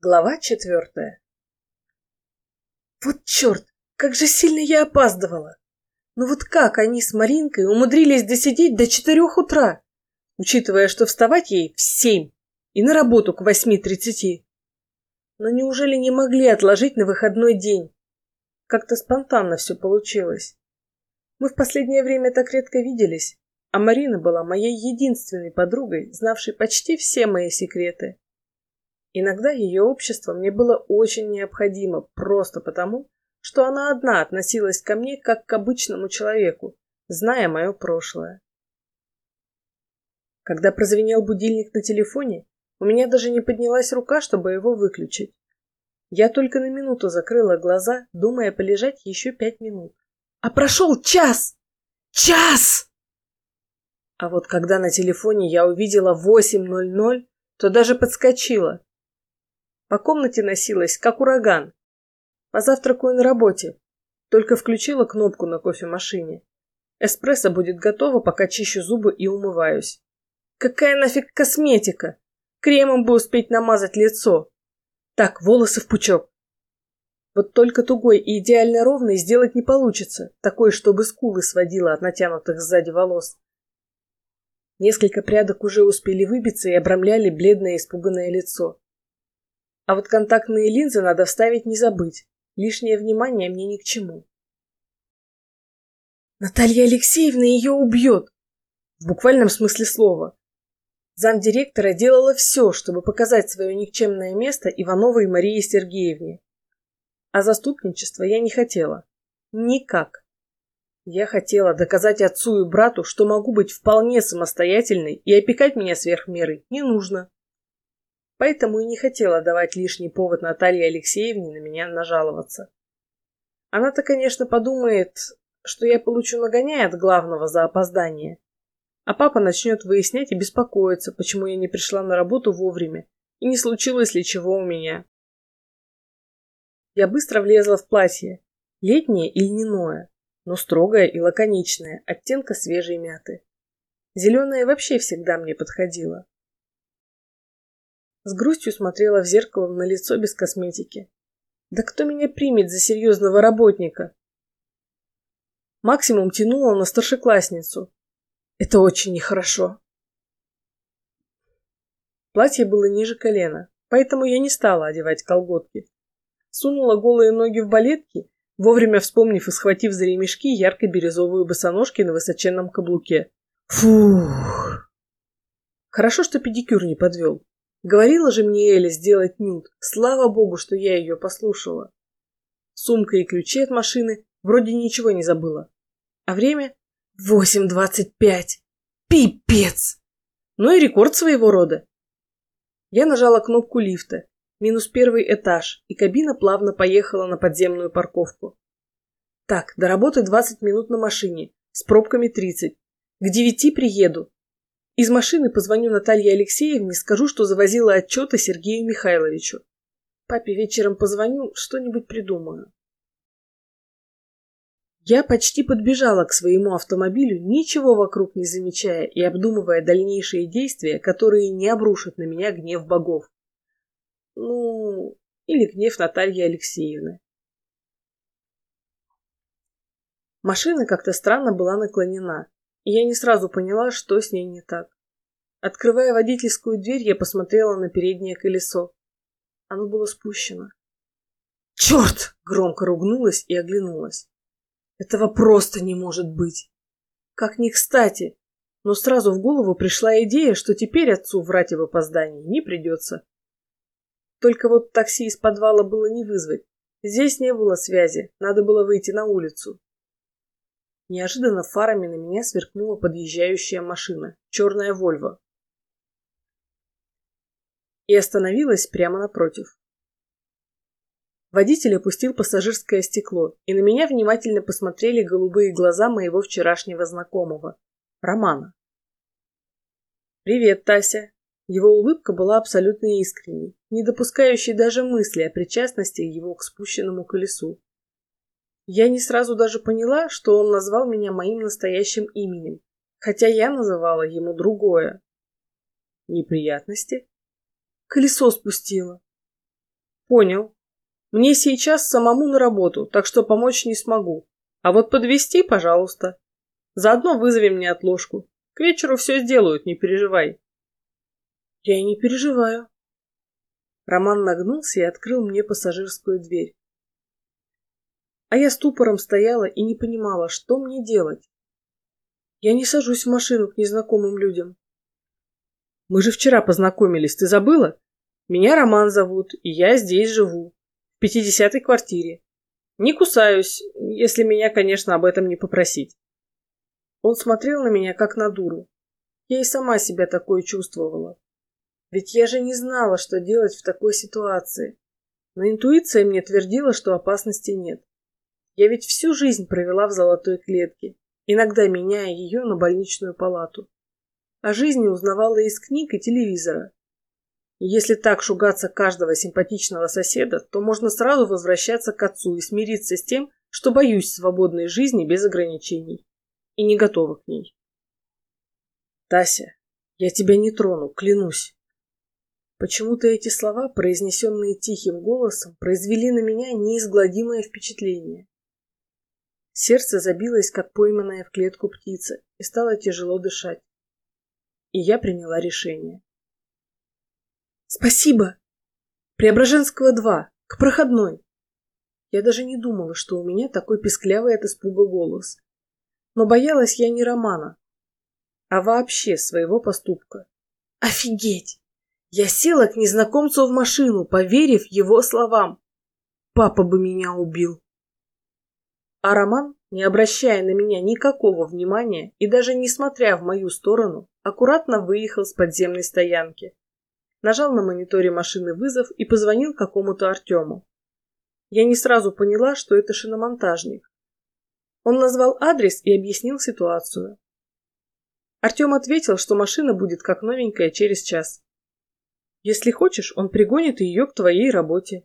Глава четвертая. Вот черт, как же сильно я опаздывала! Ну вот как они с Маринкой умудрились досидеть до четырех утра, учитывая, что вставать ей в семь и на работу к восьми тридцати? Но неужели не могли отложить на выходной день? Как-то спонтанно все получилось. Мы в последнее время так редко виделись, а Марина была моей единственной подругой, знавшей почти все мои секреты. Иногда ее общество мне было очень необходимо, просто потому, что она одна относилась ко мне как к обычному человеку, зная мое прошлое. Когда прозвенел будильник на телефоне, у меня даже не поднялась рука, чтобы его выключить. Я только на минуту закрыла глаза, думая полежать еще пять минут. А прошел час! Час! А вот когда на телефоне я увидела 8.00, то даже подскочила. По комнате носилась, как ураган. Позавтракаю на работе. Только включила кнопку на кофемашине. Эспрессо будет готово, пока чищу зубы и умываюсь. Какая нафиг косметика? Кремом бы успеть намазать лицо. Так, волосы в пучок. Вот только тугой и идеально ровный сделать не получится, такой, чтобы скулы сводила от натянутых сзади волос. Несколько прядок уже успели выбиться и обрамляли бледное испуганное лицо. А вот контактные линзы надо вставить не забыть. Лишнее внимание мне ни к чему. Наталья Алексеевна ее убьет. В буквальном смысле слова. Замдиректора делала все, чтобы показать свое никчемное место Ивановой Марии Сергеевне. А заступничество я не хотела. Никак. Я хотела доказать отцу и брату, что могу быть вполне самостоятельной и опекать меня сверх меры не нужно поэтому и не хотела давать лишний повод Наталье Алексеевне на меня нажаловаться. Она-то, конечно, подумает, что я получу нагоняй от главного за опоздание, а папа начнет выяснять и беспокоиться, почему я не пришла на работу вовремя и не случилось ли чего у меня. Я быстро влезла в платье, летнее и льняное, но строгое и лаконичное, оттенка свежей мяты. Зеленое вообще всегда мне подходило. С грустью смотрела в зеркало на лицо без косметики. Да кто меня примет за серьезного работника? Максимум тянула на старшеклассницу. Это очень нехорошо. Платье было ниже колена, поэтому я не стала одевать колготки. Сунула голые ноги в балетки, вовремя вспомнив и схватив за ремешки ярко-бирюзовую босоножки на высоченном каблуке. Фух! Хорошо, что педикюр не подвел. Говорила же мне Эля сделать нюд. Слава богу, что я ее послушала. Сумка и ключи от машины. Вроде ничего не забыла. А время? Восемь двадцать пять. Пипец! Ну и рекорд своего рода. Я нажала кнопку лифта. Минус первый этаж, и кабина плавно поехала на подземную парковку. Так, до работы двадцать минут на машине, с пробками тридцать. К девяти приеду. Из машины позвоню Наталье Алексеевне, скажу, что завозила отчеты Сергею Михайловичу. Папе вечером позвоню, что-нибудь придумаю. Я почти подбежала к своему автомобилю, ничего вокруг не замечая и обдумывая дальнейшие действия, которые не обрушат на меня гнев богов. Ну, или гнев Натальи Алексеевны. Машина как-то странно была наклонена и я не сразу поняла, что с ней не так. Открывая водительскую дверь, я посмотрела на переднее колесо. Оно было спущено. «Черт!» — громко ругнулась и оглянулась. «Этого просто не может быть!» Как ни кстати, но сразу в голову пришла идея, что теперь отцу врать об опоздании не придется. Только вот такси из подвала было не вызвать. Здесь не было связи, надо было выйти на улицу. Неожиданно фарами на меня сверкнула подъезжающая машина, черная Вольво. И остановилась прямо напротив. Водитель опустил пассажирское стекло, и на меня внимательно посмотрели голубые глаза моего вчерашнего знакомого, Романа. «Привет, Тася!» Его улыбка была абсолютно искренней, не допускающей даже мысли о причастности его к спущенному колесу. Я не сразу даже поняла, что он назвал меня моим настоящим именем, хотя я называла ему другое. Неприятности? Колесо спустило. Понял. Мне сейчас самому на работу, так что помочь не смогу. А вот подвести, пожалуйста. Заодно вызови мне отложку. К вечеру все сделают, не переживай. Я не переживаю. Роман нагнулся и открыл мне пассажирскую дверь. А я ступором стояла и не понимала, что мне делать. Я не сажусь в машину к незнакомым людям. Мы же вчера познакомились, ты забыла? Меня Роман зовут, и я здесь живу, в пятидесятой квартире. Не кусаюсь, если меня, конечно, об этом не попросить. Он смотрел на меня, как на дуру. Я и сама себя такой чувствовала. Ведь я же не знала, что делать в такой ситуации. Но интуиция мне твердила, что опасности нет. Я ведь всю жизнь провела в золотой клетке, иногда меняя ее на больничную палату. О жизни узнавала из книг и телевизора. Если так шугаться каждого симпатичного соседа, то можно сразу возвращаться к отцу и смириться с тем, что боюсь свободной жизни без ограничений и не готова к ней. Тася, я тебя не трону, клянусь. Почему-то эти слова, произнесенные тихим голосом, произвели на меня неизгладимое впечатление. Сердце забилось, как пойманная в клетку птица, и стало тяжело дышать. И я приняла решение. Спасибо. Преображенского 2, к проходной. Я даже не думала, что у меня такой писклявый от испуга голос. Но боялась я не Романа, а вообще своего поступка. Офигеть! Я села к незнакомцу в машину, поверив его словам. Папа бы меня убил. А Роман, не обращая на меня никакого внимания и даже не смотря в мою сторону, аккуратно выехал с подземной стоянки. Нажал на мониторе машины вызов и позвонил какому-то Артему. Я не сразу поняла, что это шиномонтажник. Он назвал адрес и объяснил ситуацию. Артем ответил, что машина будет как новенькая через час. Если хочешь, он пригонит ее к твоей работе.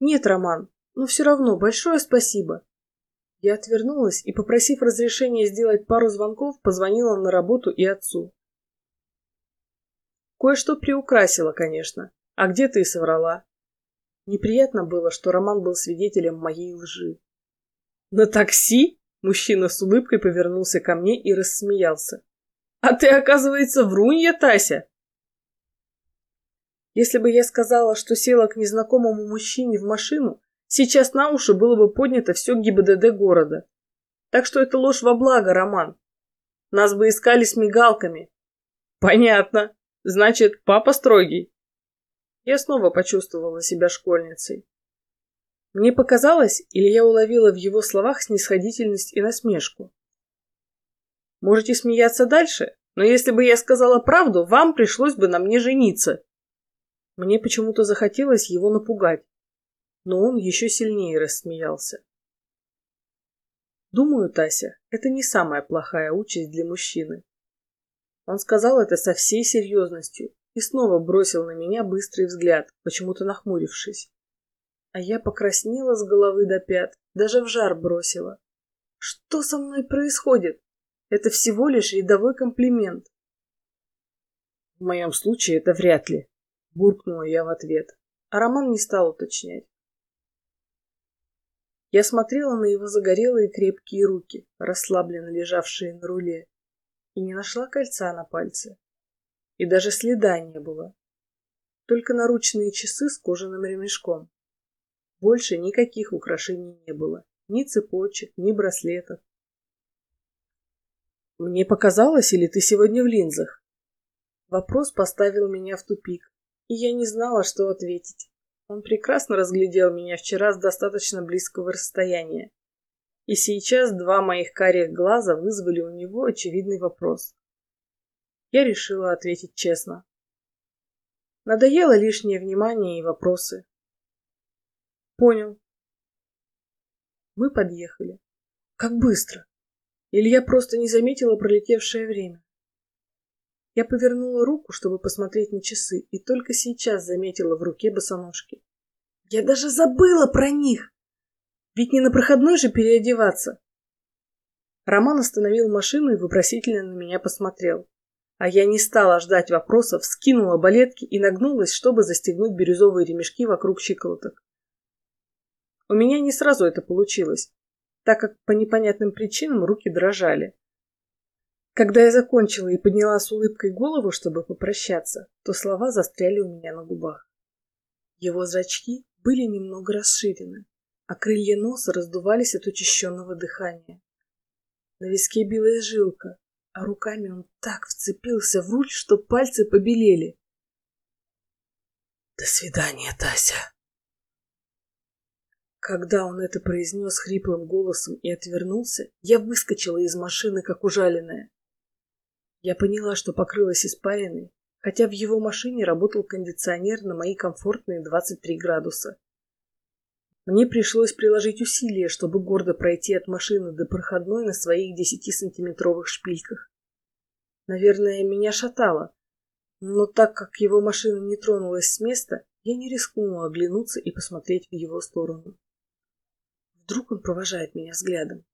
Нет, Роман, но все равно большое спасибо. Я отвернулась и, попросив разрешения сделать пару звонков, позвонила на работу и отцу. Кое-что приукрасила, конечно, а где-то и соврала. Неприятно было, что Роман был свидетелем моей лжи. «На такси?» – мужчина с улыбкой повернулся ко мне и рассмеялся. «А ты, оказывается, врунья, Тася!» Если бы я сказала, что села к незнакомому мужчине в машину, Сейчас на уши было бы поднято все ГИБДД города. Так что это ложь во благо, Роман. Нас бы искали с мигалками. Понятно. Значит, папа строгий. Я снова почувствовала себя школьницей. Мне показалось, или я уловила в его словах снисходительность и насмешку. Можете смеяться дальше, но если бы я сказала правду, вам пришлось бы на мне жениться. Мне почему-то захотелось его напугать но он еще сильнее рассмеялся. Думаю, Тася, это не самая плохая участь для мужчины. Он сказал это со всей серьезностью и снова бросил на меня быстрый взгляд, почему-то нахмурившись. А я покраснела с головы до пят, даже в жар бросила. Что со мной происходит? Это всего лишь рядовой комплимент. В моем случае это вряд ли, буркнула я в ответ. А Роман не стал уточнять. Я смотрела на его загорелые крепкие руки, расслабленно лежавшие на руле, и не нашла кольца на пальце. И даже следа не было. Только наручные часы с кожаным ремешком. Больше никаких украшений не было. Ни цепочек, ни браслетов. «Мне показалось, или ты сегодня в линзах?» Вопрос поставил меня в тупик, и я не знала, что ответить. Он прекрасно разглядел меня вчера с достаточно близкого расстояния. И сейчас два моих карих глаза вызвали у него очевидный вопрос. Я решила ответить честно. Надоело лишнее внимание и вопросы. Понял. Мы подъехали. Как быстро. Или я просто не заметила пролетевшее время. Я повернула руку, чтобы посмотреть на часы, и только сейчас заметила в руке босоножки. Я даже забыла про них. Ведь не на проходной же переодеваться. Роман остановил машину и вопросительно на меня посмотрел. А я не стала ждать вопросов, скинула балетки и нагнулась, чтобы застегнуть бирюзовые ремешки вокруг щиколоток. У меня не сразу это получилось, так как по непонятным причинам руки дрожали. Когда я закончила и подняла с улыбкой голову, чтобы попрощаться, то слова застряли у меня на губах. Его зрачки были немного расширены, а крылья носа раздувались от учащенного дыхания. На виске белая жилка, а руками он так вцепился в руль, что пальцы побелели. «До свидания, Тася!» Когда он это произнес хриплым голосом и отвернулся, я выскочила из машины, как ужаленная. Я поняла, что покрылась испариной, хотя в его машине работал кондиционер на мои комфортные 23 градуса. Мне пришлось приложить усилия, чтобы гордо пройти от машины до проходной на своих 10-сантиметровых шпильках. Наверное, меня шатало, но так как его машина не тронулась с места, я не рискнула оглянуться и посмотреть в его сторону. Вдруг он провожает меня взглядом.